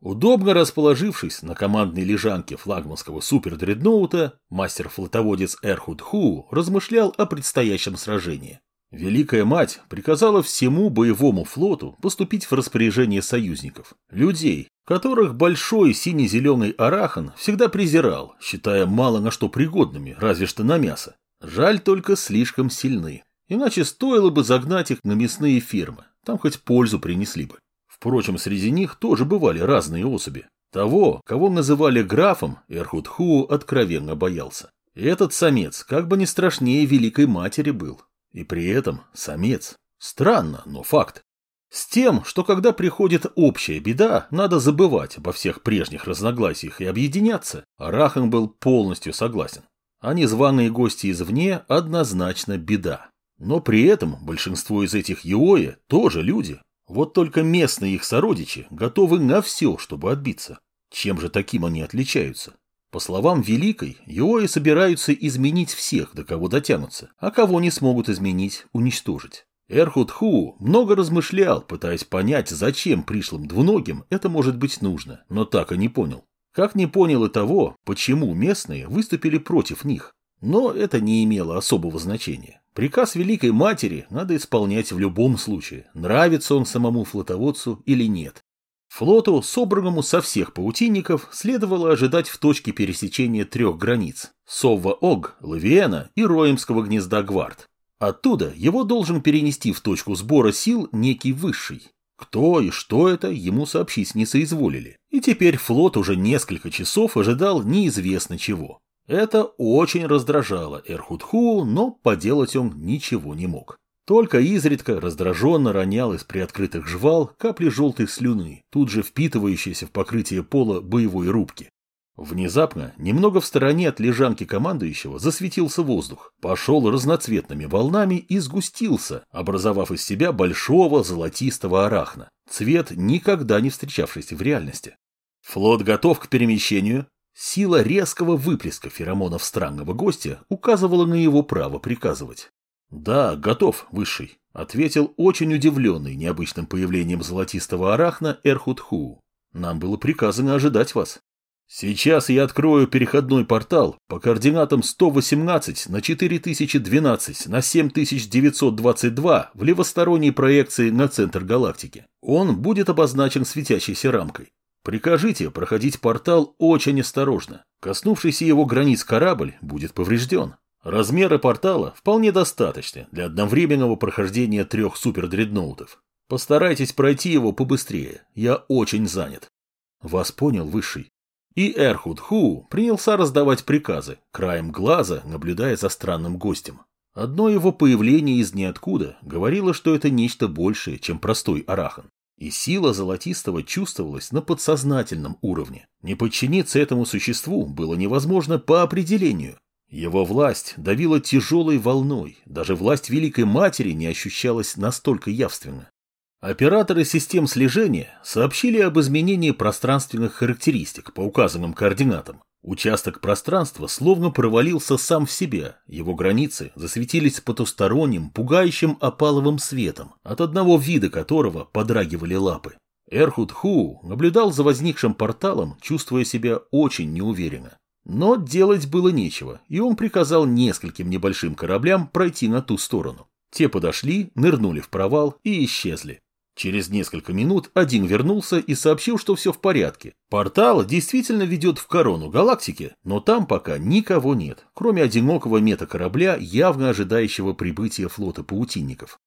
Удобно расположившись на командной лежанке флагманского супердредноута, мастер-флотоводец Эрхуд Ху размышлял о предстоящем сражении. Великая мать приказала всему боевому флоту поступить в распоряжение союзников, людей, которых большой сине-зеленый арахан всегда презирал, считая мало на что пригодными, разве что на мясо. Жаль только слишком сильны, иначе стоило бы загнать их на мясные фермы, там хоть пользу принесли бы. Впрочем, среди них тоже бывали разные особи. Того, кого называли графом, Эрхудху откровенно боялся. Этот самец как бы не страшнее Великой Матери был. И при этом самец. Странно, но факт. С тем, что когда приходит общая беда, надо забывать обо всех прежних разногласиях и объединяться, Арахан был полностью согласен. А незваные гости извне однозначно беда. Но при этом большинство из этих Юои тоже люди, вот только местные их сородичи готовы на все, чтобы отбиться. Чем же таким они отличаются? По словам Великой, Йои собираются изменить всех, до кого дотянутся, а кого не смогут изменить, уничтожить. Эрхуд Ху много размышлял, пытаясь понять, зачем пришлым двуногим это может быть нужно, но так и не понял. Как не понял и того, почему местные выступили против них. Но это не имело особого значения. Приказ Великой Матери надо исполнять в любом случае, нравится он самому флотоводцу или нет. Флоту, собранному со всех паутинников, следовало ожидать в точке пересечения трех границ – Совва-Ог, Лавиена и Роемского гнезда Гвард. Оттуда его должен перенести в точку сбора сил некий высший. Кто и что это, ему сообщить не соизволили. И теперь флот уже несколько часов ожидал неизвестно чего. Это очень раздражало Эрхудху, но поделать он ничего не мог. Только изредка раздраженно ронял из приоткрытых жвал капли желтой слюны, тут же впитывающиеся в покрытие пола боевой рубки. Внезапно, немного в стороне от лежанки командующего, засветился воздух, пошел разноцветными волнами и сгустился, образовав из себя большого золотистого арахна, цвет, никогда не встречавшийся в реальности. «Флот готов к перемещению», Сила резкого выплеска феромонов странного гостя указывала на его право приказывать. «Да, готов, Высший», — ответил очень удивленный необычным появлением золотистого арахна Эрхутху. «Нам было приказано ожидать вас». «Сейчас я открою переходной портал по координатам 118 на 4012 на 7922 в левосторонней проекции на центр галактики. Он будет обозначен светящейся рамкой. Прикажите проходить портал очень осторожно. Коснувшийся его границ корабль будет поврежден. Размеры портала вполне достаточны для одновременного прохождения трех супердредноутов. Постарайтесь пройти его побыстрее, я очень занят. Вас понял, Высший. И Эрхуд Ху принялся раздавать приказы, краем глаза наблюдая за странным гостем. Одно его появление из ниоткуда говорило, что это нечто большее, чем простой арахан. И сила Золотистого чувствовалась на подсознательном уровне. Не подчиниться этому существу было невозможно по определению. Его власть давила тяжелой волной, даже власть Великой Матери не ощущалась настолько явственно. Операторы систем слежения сообщили об изменении пространственных характеристик по указанным координатам. Участок пространства словно провалился сам в себя, его границы засветились потусторонним, пугающим опаловым светом, от одного вида которого подрагивали лапы. Эрхуд Ху наблюдал за возникшим порталом, чувствуя себя очень неуверенно. Но делать было нечего, и он приказал нескольким небольшим кораблям пройти на ту сторону. Те подошли, нырнули в провал и исчезли. Через несколько минут один вернулся и сообщил, что все в порядке. Портал действительно ведет в корону галактики, но там пока никого нет, кроме одинокого метакорабля, явно ожидающего прибытия флота паутинников.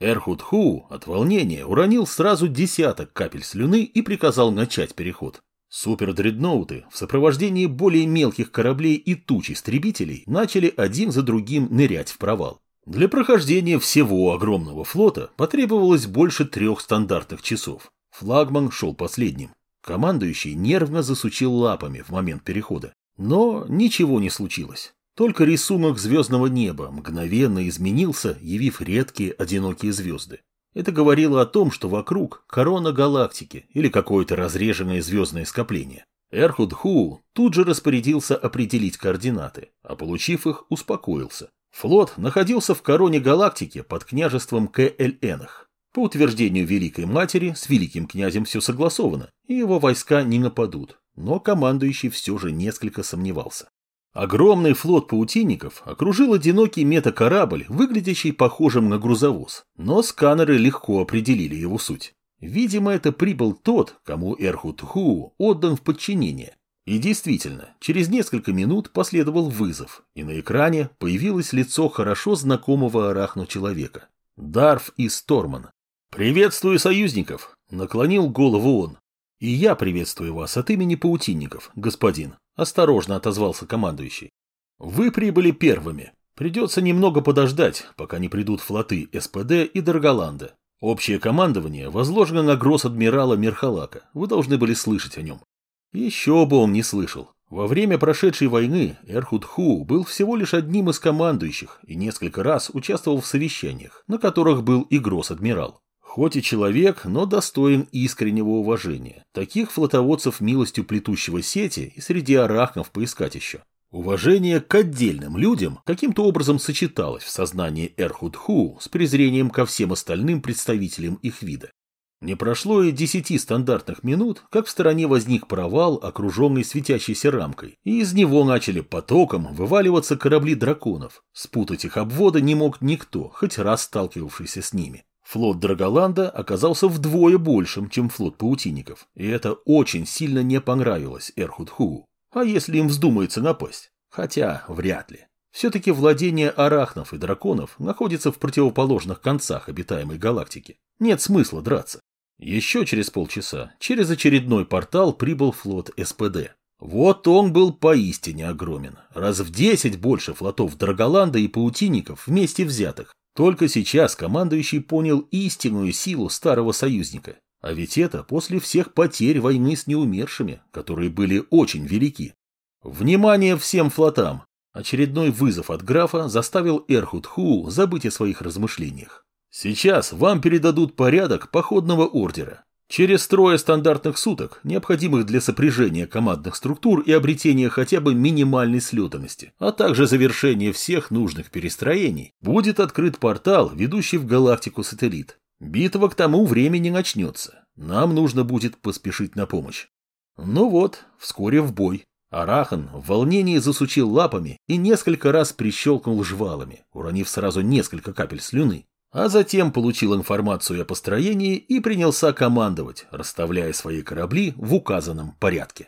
Эрхуд Ху от волнения уронил сразу десяток капель слюны и приказал начать переход. Супердредноуты в сопровождении более мелких кораблей и туч истребителей начали один за другим нырять в провал. Для прохождения всего огромного флота потребовалось больше трех стандартных часов. Флагман шел последним. Командующий нервно засучил лапами в момент перехода. Но ничего не случилось. Только рисунок звездного неба мгновенно изменился, явив редкие одинокие звезды. Это говорило о том, что вокруг корона галактики или какое-то разреженное звездное скопление. Эрхуд Ху тут же распорядился определить координаты, а получив их, успокоился. Флот находился в короне галактики под княжеством Кэльэнах. По утверждению Великой Матери, с Великим князем все согласовано, и его войска не нападут, но командующий все же несколько сомневался. Огромный флот паутинников окружил одинокий метакорабль, выглядящий похожим на грузовоз, но сканеры легко определили его суть. Видимо, это прибыл тот, кому Эрхут Ху отдан в подчинение. И действительно, через несколько минут последовал вызов, и на экране появилось лицо хорошо знакомого Арахну человека. Дарф и Сторман. «Приветствую союзников!» – наклонил голову он. «И я приветствую вас от имени паутинников, господин», – осторожно отозвался командующий. «Вы прибыли первыми. Придется немного подождать, пока не придут флоты СПД и Дорголанда. Общее командование возложено на гросс-адмирала Мерхалака. Вы должны были слышать о нем». Еще бы он не слышал. Во время прошедшей войны Эрхуд Ху был всего лишь одним из командующих и несколько раз участвовал в совещаниях, на которых был и гросс-адмирал. Хоть и человек, но достоин искреннего уважения. Таких флотоводцев милостью плетущего сети и среди арахнов поискать еще. Уважение к отдельным людям каким-то образом сочеталось в сознании Эрхудху с презрением ко всем остальным представителям их вида. Не прошло и десяти стандартных минут, как в стороне возник провал, окруженный светящейся рамкой, и из него начали потоком вываливаться корабли драконов. Спутать их обвода не мог никто, хоть раз сталкивавшийся с ними. Флот Драголанда оказался вдвое большим, чем флот паутинников, и это очень сильно не понравилось Эрхудху. А если им вздумается напасть? Хотя, вряд ли. Все-таки владение арахнов и драконов находится в противоположных концах обитаемой галактики. Нет смысла драться. Еще через полчаса через очередной портал прибыл флот СПД. Вот он был поистине огромен. Раз в десять больше флотов Драголанда и паутинников вместе взятых. Только сейчас командующий понял истинную силу старого союзника. А ведь это после всех потерь войны с неумершими, которые были очень велики. Внимание всем флотам! Очередной вызов от графа заставил Эрхут Ху забыть о своих размышлениях. Сейчас вам передадут порядок походного ордера. Через трое стандартных суток, необходимых для сопряжения командных структур и обретения хотя бы минимальной слетанности, а также завершения всех нужных перестроений, будет открыт портал, ведущий в галактику сателлит. Битва к тому времени начнется. Нам нужно будет поспешить на помощь. Ну вот, вскоре в бой. Арахан в волнении засучил лапами и несколько раз прищелкнул жвалами, уронив сразу несколько капель слюны а затем получил информацию о построении и принялся командовать, расставляя свои корабли в указанном порядке.